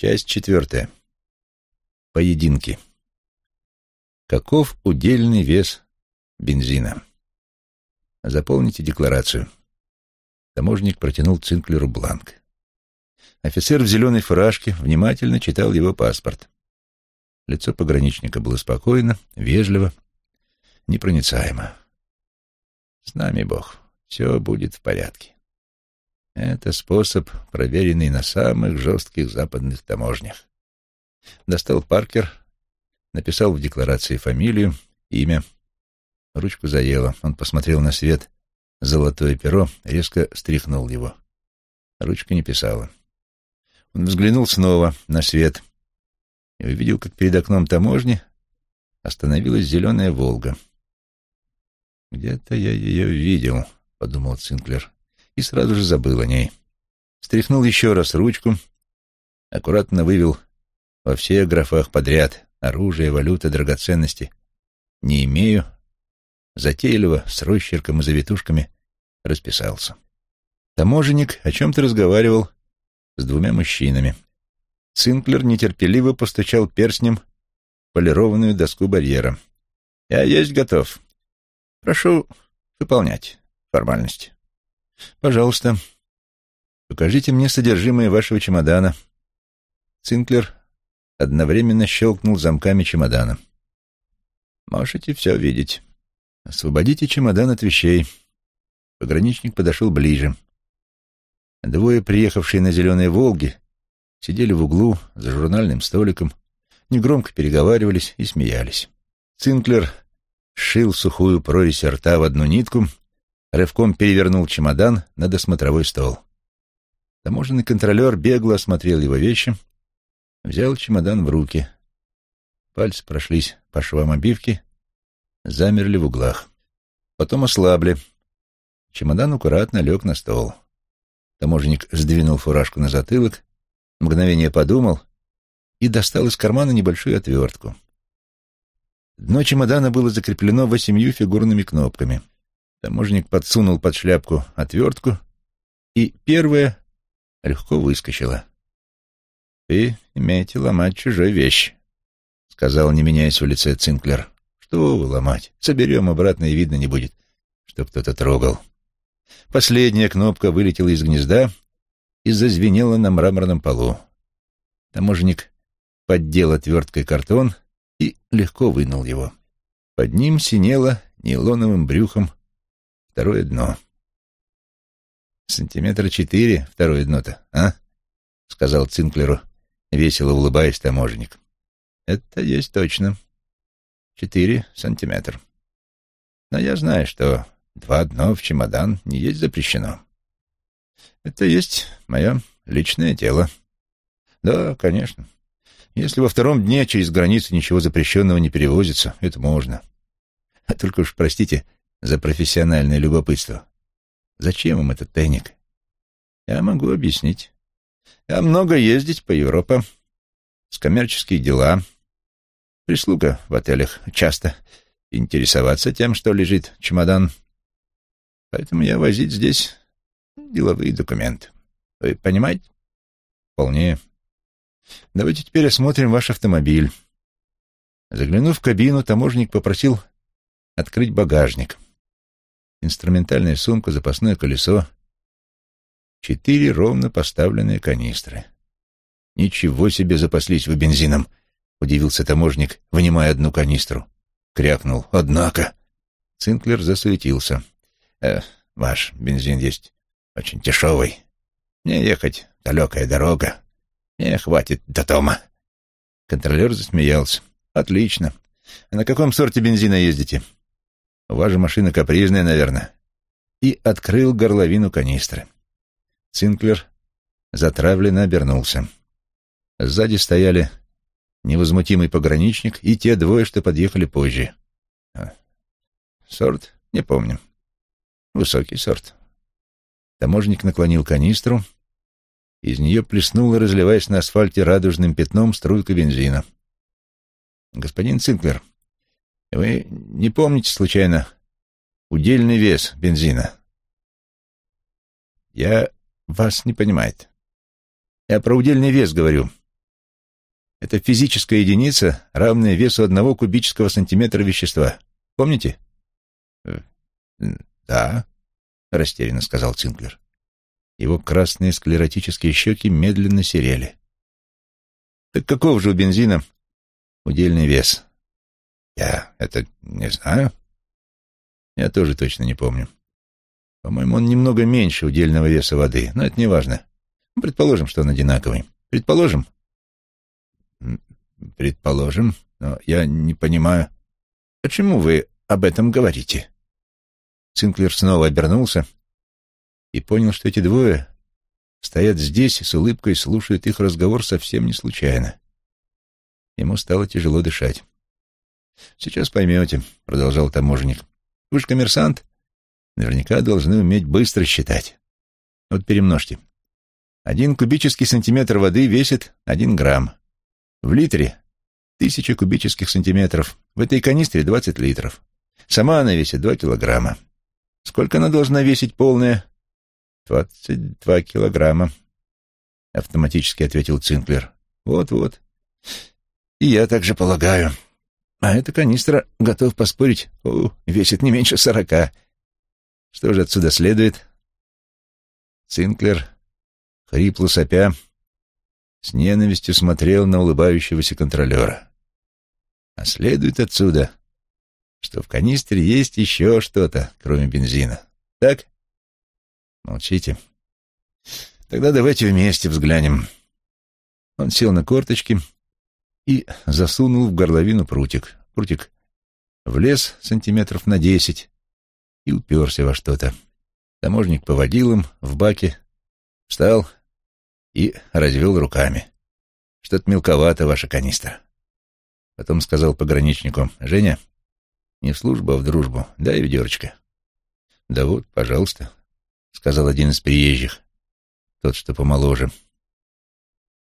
Часть четвертая. Поединки. Каков удельный вес бензина? Заполните декларацию. Таможник протянул Цинклеру бланк. Офицер в зеленой фуражке внимательно читал его паспорт. Лицо пограничника было спокойно, вежливо, непроницаемо. С нами Бог. Все будет в порядке. Это способ, проверенный на самых жестких западных таможнях. Достал Паркер, написал в декларации фамилию, имя. Ручку заело. Он посмотрел на свет. Золотое перо резко стряхнул его. Ручка не писала. Он взглянул снова на свет и увидел, как перед окном таможни остановилась зеленая «Волга». «Где-то я ее видел», — подумал Цинклер и сразу же забыл о ней. Стряхнул еще раз ручку, аккуратно вывел во всех графах подряд оружие, валюта, драгоценности. Не имею. Затейливо, с росчерком и завитушками расписался. Таможенник о чем-то разговаривал с двумя мужчинами. Цинклер нетерпеливо постучал перстнем полированную доску барьера. «Я есть готов. Прошу выполнять формальность». «Пожалуйста, покажите мне содержимое вашего чемодана». Цинклер одновременно щелкнул замками чемодана. «Можете все видеть. Освободите чемодан от вещей». Пограничник подошел ближе. Двое, приехавшие на «Зеленой Волге», сидели в углу за журнальным столиком, негромко переговаривались и смеялись. Цинклер сшил сухую прорезь рта в одну нитку рывком перевернул чемодан на досмотровой стол. Таможенный контролер бегло осмотрел его вещи, взял чемодан в руки. Пальцы прошлись по швам обивки, замерли в углах. Потом ослабли. Чемодан аккуратно лег на стол. Таможенник сдвинул фуражку на затылок, мгновение подумал и достал из кармана небольшую отвертку. Дно чемодана было закреплено восемью фигурными кнопками — Таможник подсунул под шляпку отвертку, и первая легко выскочила. «Вы имеете ломать чужой вещь», — сказал, не меняясь в лице Цинклер. «Что вы ломать? Соберем обратно, и видно не будет, что кто-то трогал». Последняя кнопка вылетела из гнезда и зазвенела на мраморном полу. Таможник поддел отверткой картон и легко вынул его. Под ним синело нейлоновым брюхом второе дно. Сантиметра четыре второе дно-то, а? — сказал Цинклеру, весело улыбаясь таможенник. Это есть точно. Четыре сантиметра. Но я знаю, что два дно в чемодан не есть запрещено. Это есть мое личное дело. Да, конечно. Если во втором дне через границу ничего запрещенного не перевозится, это можно. А только уж, простите, — за профессиональное любопытство. Зачем им этот тайник? Я могу объяснить. Я много ездить по Европе, с коммерческие дела, прислуга в отелях часто интересоваться тем, что лежит чемодан. Поэтому я возить здесь деловые документы. Вы понимаете? Вполне. Давайте теперь осмотрим ваш автомобиль. Заглянув в кабину, таможник попросил открыть багажник инструментальная сумка, запасное колесо, четыре ровно поставленные канистры. «Ничего себе запаслись вы бензином!» — удивился таможник, вынимая одну канистру. Крякнул. «Однако!» Цинклер засуетился. «Э, «Ваш бензин есть очень дешевый. Мне ехать далекая дорога. Мне хватит до дома». Контролер засмеялся. «Отлично. А на каком сорте бензина ездите?» Же машина капризная, наверное. И открыл горловину канистры. Цинклер затравленно обернулся. Сзади стояли невозмутимый пограничник и те двое, что подъехали позже. А, сорт? Не помню. Высокий сорт. Таможник наклонил канистру. Из нее плеснула, разливаясь на асфальте радужным пятном, струйка бензина. «Господин Цинклер, вы не помните, случайно, удельный вес бензина? Я вас не понимает. Я про удельный вес говорю. Это физическая единица, равная весу одного кубического сантиметра вещества. Помните? Э, «Да», — растерянно сказал Цинклер. Его красные склеротические щеки медленно серели. «Так каков же у бензина удельный вес?» «Я это не знаю». «Я тоже точно не помню. По-моему, он немного меньше удельного веса воды, но это не важно. Предположим, что он одинаковый. Предположим?» «Предположим, но я не понимаю, почему вы об этом говорите?» Цинклер снова обернулся и понял, что эти двое стоят здесь и с улыбкой слушают их разговор совсем не случайно. Ему стало тяжело дышать. «Сейчас поймете», — продолжал таможенник. «Вы же коммерсант. Наверняка должны уметь быстро считать. Вот перемножьте. Один кубический сантиметр воды весит один грамм. В литре — тысяча кубических сантиметров. В этой канистре — двадцать литров. Сама она весит два килограмма. Сколько она должна весить полная? «Двадцать два килограмма», — автоматически ответил Цинклер. «Вот-вот. И я также полагаю. А эта канистра, готов поспорить, о, весит не меньше сорока. Что же отсюда следует?» Цинклер, хрипло сопя, с ненавистью смотрел на улыбающегося контролера. А следует отсюда, что в канистре есть еще что-то, кроме бензина. Так? Молчите. Тогда давайте вместе взглянем. Он сел на корточки и засунул в горловину прутик. Прутик влез сантиметров на десять и уперся во что-то. Таможник поводил им в баке, встал и развел руками. Что-то мелковато ваша канистра. Потом сказал пограничнику, «Женя, не в службу, а в дружбу, дай ведерочко». «Да вот, пожалуйста», — сказал один из приезжих, тот, что помоложе,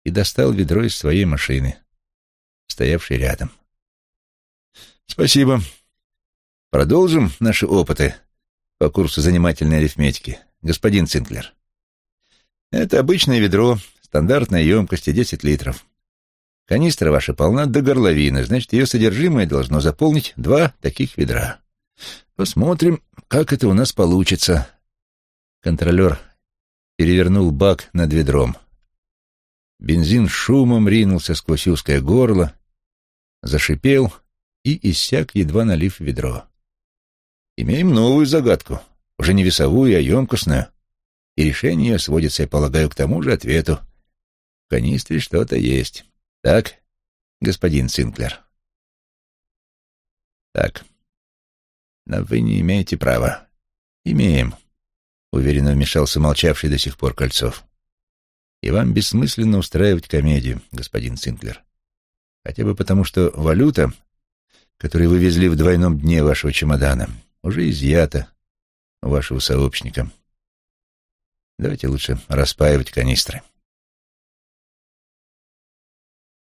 и достал ведро из своей машины, стоявшей рядом. «Спасибо. Продолжим наши опыты по курсу занимательной арифметики, господин Цинклер. Это обычное ведро, стандартной емкости 10 литров. Канистра ваша полна до горловины, значит, ее содержимое должно заполнить два таких ведра. Посмотрим, как это у нас получится. Контролер перевернул бак над ведром. Бензин шумом ринулся сквозь узкое горло, зашипел и иссяк, едва налив ведро. Имеем новую загадку, уже не весовую, а емкостную. И решение сводится, я полагаю, к тому же ответу. В канистре что-то есть. Так, господин Синклер? Так. Но вы не имеете права. Имеем. — уверенно вмешался молчавший до сих пор Кольцов. «И вам бессмысленно устраивать комедию, господин Синклер. Хотя бы потому, что валюта, которую вы везли в двойном дне вашего чемодана, уже изъята у вашего сообщника. Давайте лучше распаивать канистры».